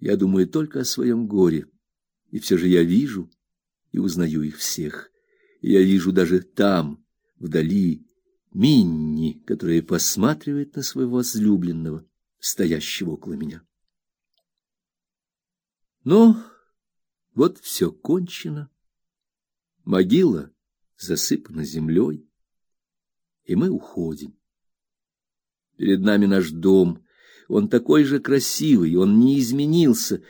Я думаю только о своем горе, и все же я вижу и узнаю их всех. Я вижу даже там, вдали, Минни, которая посматривает на своего возлюбленного, стоящего около меня. Но вот все кончено. Могила засыпана землей, и мы уходим. Перед нами наш дом. Он такой же красивый, он не изменился,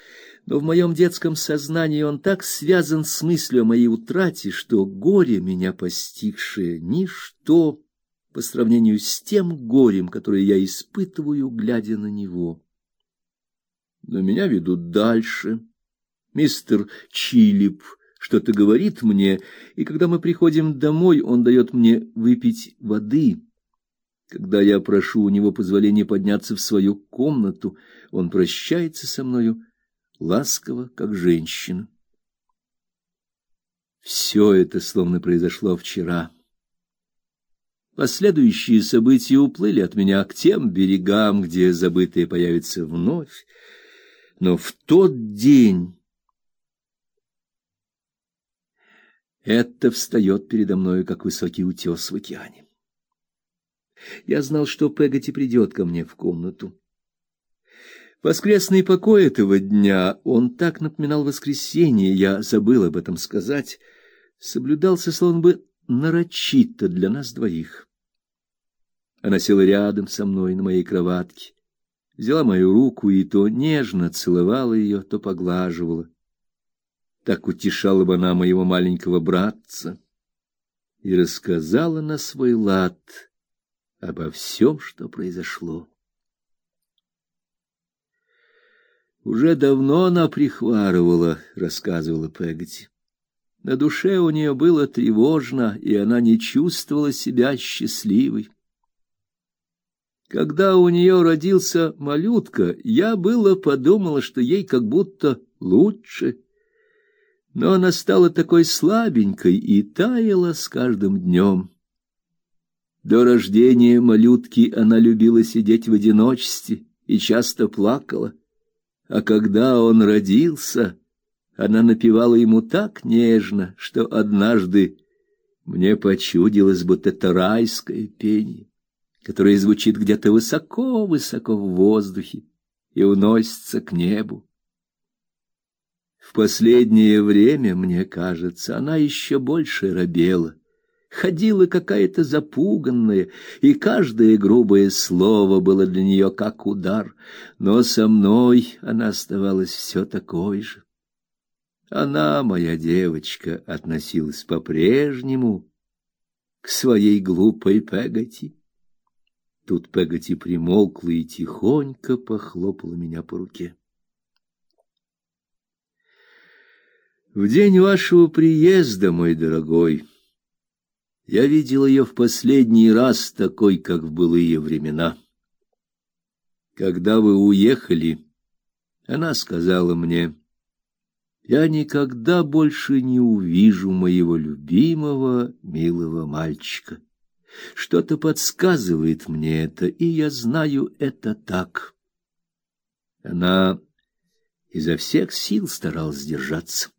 но в моем детском сознании он так связан с мыслью о моей утрате, что горе меня постигшее ничто по сравнению с тем горем, которое я испытываю, глядя на него. Но меня ведут дальше. Мистер Чилип что-то говорит мне, и когда мы приходим домой, он дает мне выпить воды. Когда я прошу у него позволения подняться в свою комнату, он прощается со мною ласково, как женщина. Все это словно произошло вчера. Последующие события уплыли от меня к тем берегам, где забытые появятся вновь. Но в тот день это встает передо мною, как высокий утес в океане. Я знал, что Пегати придет ко мне в комнату. Воскресный покой этого дня, он так напоминал воскресенье, я забыл об этом сказать, соблюдался словно бы нарочито для нас двоих. Она села рядом со мной на моей кроватке, взяла мою руку и то нежно целовала ее, то поглаживала. Так утешала бы она моего маленького братца и рассказала на свой лад обо всем, что произошло. Уже давно она прихварывала, рассказывала Пегати. На душе у нее было тревожно, и она не чувствовала себя счастливой. Когда у нее родился малютка, я было подумала, что ей как будто лучше. Но она стала такой слабенькой и таяла с каждым днем. До рождения малютки она любила сидеть в одиночестве и часто плакала. А когда он родился, она напевала ему так нежно, что однажды мне почудилось, будто это райское пение которое звучит где-то высоко-высоко в воздухе и уносится к небу. В последнее время, мне кажется, она еще больше робела, ходила какая-то запуганная, и каждое грубое слово было для нее как удар, но со мной она оставалась все такой же. Она, моя девочка, относилась по-прежнему к своей глупой Пегати. Тут Пегати примолкла и тихонько похлопала меня по руке. В день вашего приезда, мой дорогой, я видел ее в последний раз такой, как в былые времена. Когда вы уехали, она сказала мне: "Я никогда больше не увижу моего любимого, милого мальчика". Что-то подсказывает мне это, и я знаю это так. Она изо всех сил старалась сдержаться.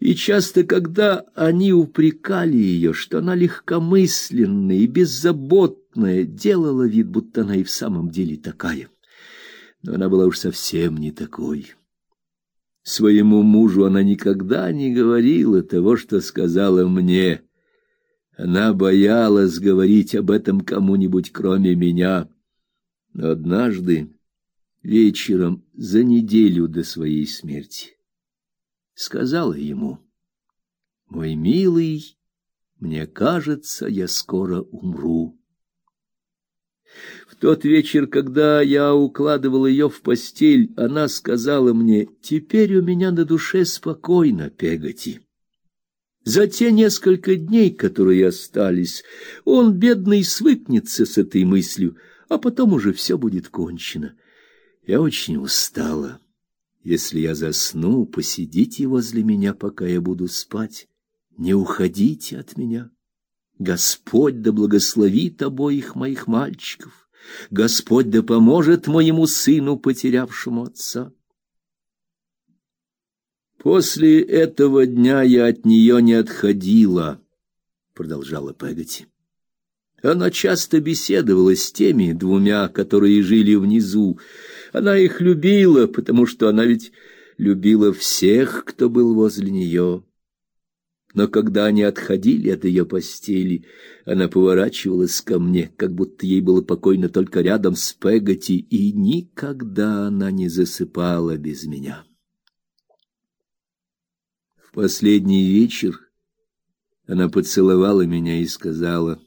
И часто, когда они упрекали ее, что она легкомысленная и беззаботная, делала вид, будто она и в самом деле такая. Но она была уж совсем не такой. Своему мужу она никогда не говорила того, что сказала мне — она боялась говорить об этом кому-нибудь, кроме меня. Но однажды вечером за неделю до своей смерти сказала ему: "Мой милый, мне кажется, я скоро умру". В тот вечер, когда я укладывал ее в постель, она сказала мне: "Теперь у меня на душе спокойно, Пегати". За те несколько дней, которые остались, он, бедный, свыкнется с этой мыслью, а потом уже все будет кончено. Я очень устала. Если я засну, посидите возле меня, пока я буду спать. Не уходите от меня. Господь да благословит обоих моих мальчиков. Господь да поможет моему сыну, потерявшему отца. После этого дня я от нее не отходила, продолжала Пегати. Она часто беседовала с теми двумя, которые жили внизу. Она их любила, потому что она ведь любила всех, кто был возле нее. Но когда они отходили от ее постели, она поворачивалась ко мне, как будто ей было покойно только рядом с Пегати, и никогда она не засыпала без меня. В последний вечер она поцеловала меня и сказала: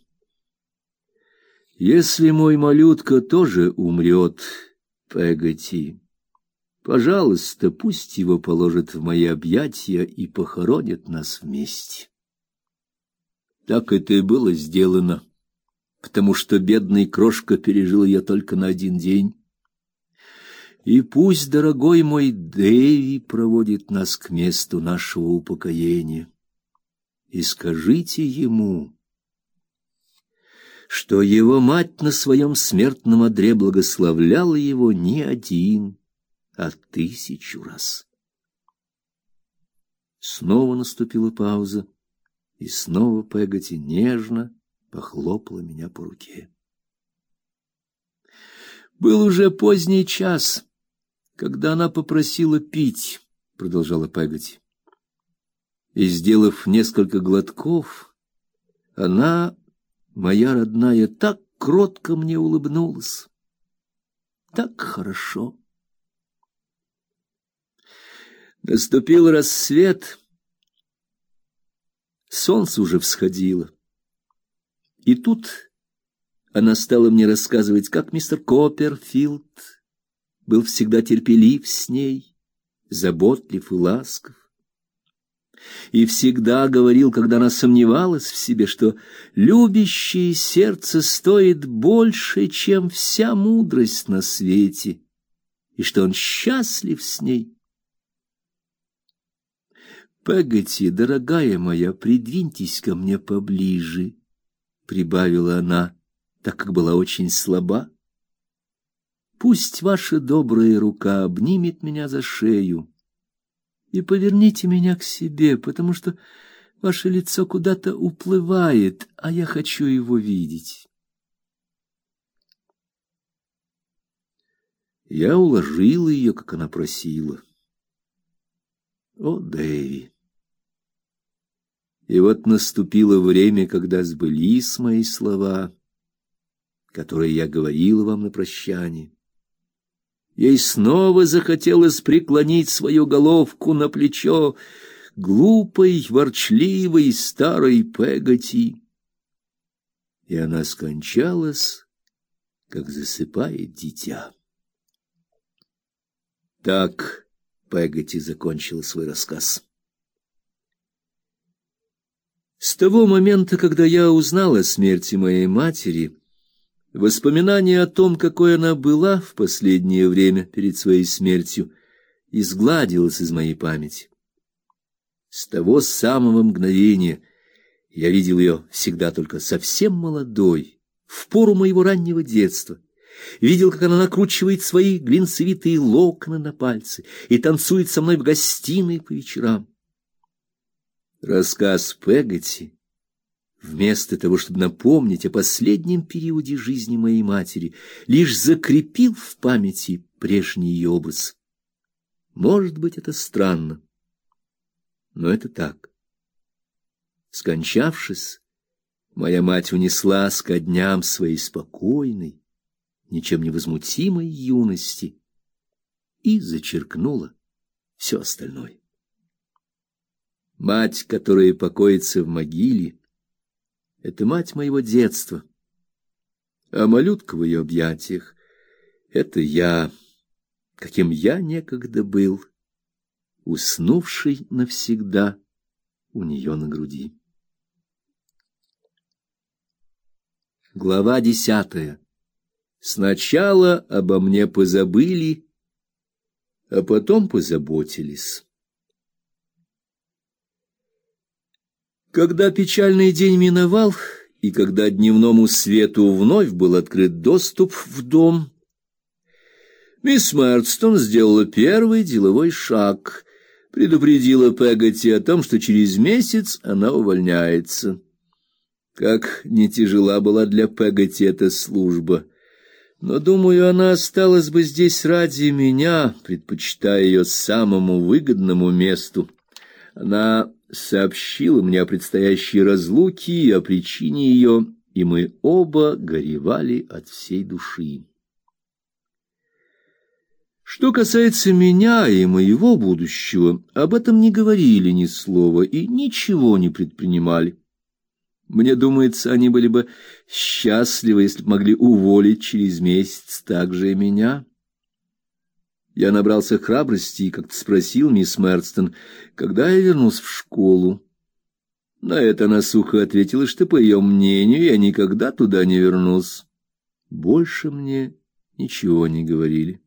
"Если мой малютка тоже умрет, Пегати, Пожалуйста, пусть его положат в мои объятия и похоронят нас вместе. Так это и было сделано, потому что бедный крошка пережил ее только на один день. И пусть, дорогой мой Дэви, проводит нас к месту нашего упокоения. И скажите ему, что его мать на своем смертном одре благословляла его не один а тысячу раз. Снова наступила пауза, и снова Пегати нежно похлопала меня по руке. Был уже поздний час, когда она попросила пить, продолжала Пегати. И сделав несколько глотков, она, моя родная, так кротко мне улыбнулась. Так хорошо. Наступил рассвет. Солнце уже всходило. И тут она стала мне рассказывать, как мистер Копперфилд был всегда терпелив с ней, заботлив и ласков. И всегда говорил, когда она сомневалась в себе, что любящее сердце стоит больше, чем вся мудрость на свете, и что он счастлив с ней. Пегати, дорогая моя, придвиньтесь ко мне поближе, прибавила она, так как была очень слаба. Пусть ваша добрая рука обнимет меня за шею и поверните меня к себе, потому что ваше лицо куда-то уплывает, а я хочу его видеть. Я уложил ее, как она просила. О, Дэви! И вот наступило время, когда сбылись мои слова, которые я говорил вам на прощание. Ей снова захотелось преклонить свою головку на плечо глупой, ворчливой старой Пегати. И она скончалась, как засыпает дитя. Так Пегати закончила свой рассказ. С того момента, когда я узнал о смерти моей матери, воспоминание о том, какой она была в последнее время перед своей смертью, изгладилось из моей памяти. С того самого мгновения я видел ее всегда только совсем молодой, в пору моего раннего детства. Видел, как она накручивает свои глинцевитые локоны на пальцы и танцует со мной в гостиной по вечерам. Рассказ Пегати, вместо того, чтобы напомнить о последнем периоде жизни моей матери, лишь закрепил в памяти прежний ее образ. Может быть, это странно, но это так. Скончавшись, моя мать унеслась ко дням своей спокойной, ничем не возмутимой юности и зачеркнула все остальное. Мать, которая покоится в могиле, это мать моего детства. А малютка в ее объятиях это я, каким я некогда был, уснувший навсегда у нее на груди. Глава десятая. Сначала обо мне позабыли, а потом позаботились. Когда печальный день миновал, и когда дневному свету вновь был открыт доступ в дом, мисс Мэрдстон сделала первый деловой шаг. предупредила Пегати о том, что через месяц она увольняется. Как не тяжела была для Пегати эта служба, но, думаю, она осталась бы здесь ради меня, предпочитая ее самому выгодному месту. Она сообщила мне о предстоящей разлуке и о причине ее, и мы оба горевали от всей души. Что касается меня и моего будущего, об этом не говорили ни слова и ничего не предпринимали. Мне думается, они были бы счастливы, если бы могли уволить через месяц также и меня. Я набрался храбрости и как-то спросил мисс Мерстон, когда я вернусь в школу. На это она сухо ответила, что, по ее мнению, я никогда туда не вернусь. Больше мне ничего не говорили.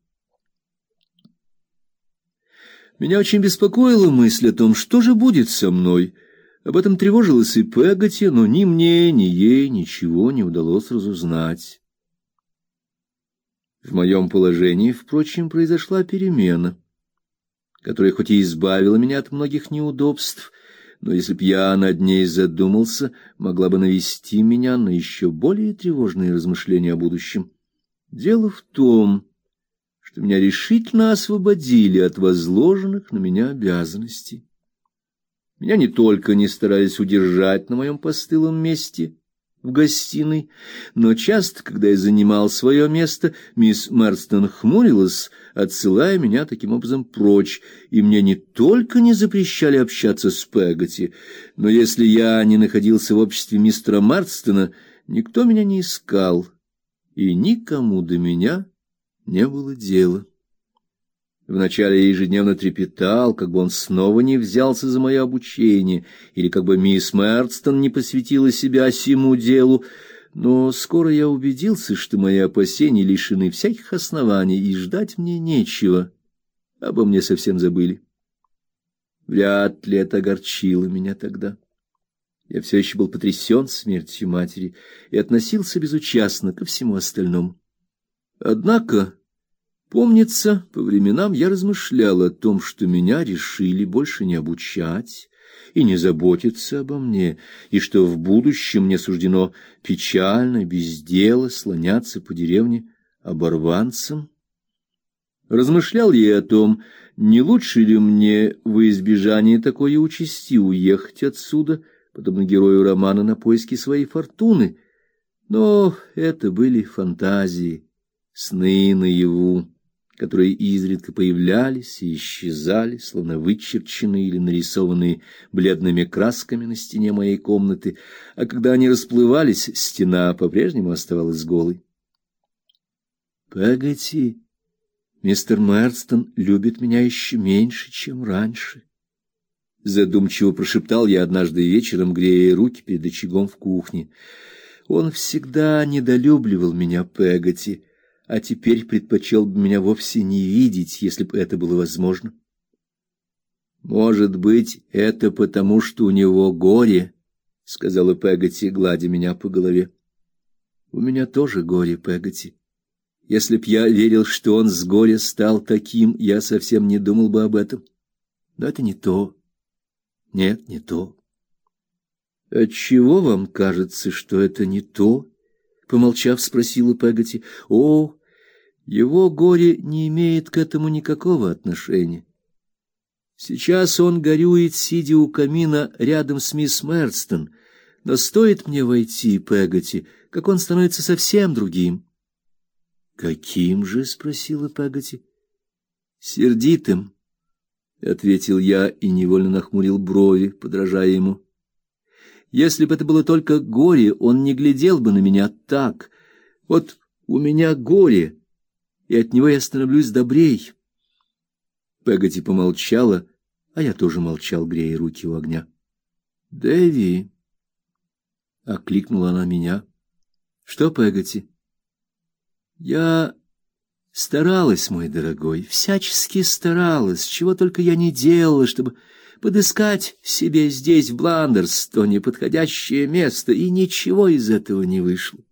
Меня очень беспокоила мысль о том, что же будет со мной. Об этом тревожилась и Пегати, но ни мне, ни ей ничего не удалось разузнать. В моем положении, впрочем, произошла перемена, которая хоть и избавила меня от многих неудобств, но если б я над ней задумался, могла бы навести меня на еще более тревожные размышления о будущем. Дело в том, что меня решительно освободили от возложенных на меня обязанностей. Меня не только не старались удержать на моем постылом месте в гостиной, но часто, когда я занимал свое место, мисс Марстон хмурилась, отсылая меня таким образом прочь, и мне не только не запрещали общаться с Пегати, но если я не находился в обществе мистера Марстона, никто меня не искал, и никому до меня не было дела. Вначале я ежедневно трепетал, как бы он снова не взялся за мое обучение, или как бы мисс Мерстон не посвятила себя всему делу, но скоро я убедился, что мои опасения лишены всяких оснований, и ждать мне нечего. Обо мне совсем забыли. Вряд ли это огорчило меня тогда. Я все еще был потрясен смертью матери и относился безучастно ко всему остальному. Однако, помнится, по временам я размышлял о том, что меня решили больше не обучать и не заботиться обо мне, и что в будущем мне суждено печально, без дела слоняться по деревне оборванцем. Размышлял я о том, не лучше ли мне во избежание такой участи уехать отсюда, подобно герою романа на поиски своей фортуны, но это были фантазии сны наяву, которые изредка появлялись и исчезали, словно вычерченные или нарисованные бледными красками на стене моей комнаты, а когда они расплывались, стена по-прежнему оставалась голой. Погоди, мистер Мерстон любит меня еще меньше, чем раньше. Задумчиво прошептал я однажды вечером, грея руки перед очагом в кухне. Он всегда недолюбливал меня, Пегати а теперь предпочел бы меня вовсе не видеть, если бы это было возможно. Может быть, это потому, что у него горе, сказала Пегати, гладя меня по голове. У меня тоже горе, Пегати. Если б я верил, что он с горя стал таким, я совсем не думал бы об этом. Но это не то. Нет, не то. Отчего вам кажется, что это не то? помолчав, спросила Пегати. О, его горе не имеет к этому никакого отношения. Сейчас он горюет, сидя у камина рядом с мисс Мерстон, но стоит мне войти, Пегати, как он становится совсем другим. Каким же, спросила Пегати. Сердитым, ответил я и невольно нахмурил брови, подражая ему. Если бы это было только горе, он не глядел бы на меня так. Вот у меня горе, и от него я становлюсь добрей. Пегати помолчала, а я тоже молчал, грея руки у огня. "Дэви", окликнула она меня. "Что, Пегати?" "Я старалась, мой дорогой, всячески старалась, чего только я не делала, чтобы подыскать себе здесь в Бландерс то неподходящее место, и ничего из этого не вышло.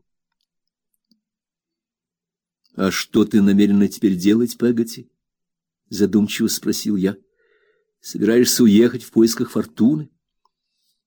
А что ты намерена теперь делать, Пегати? задумчиво спросил я. Собираешься уехать в поисках фортуны?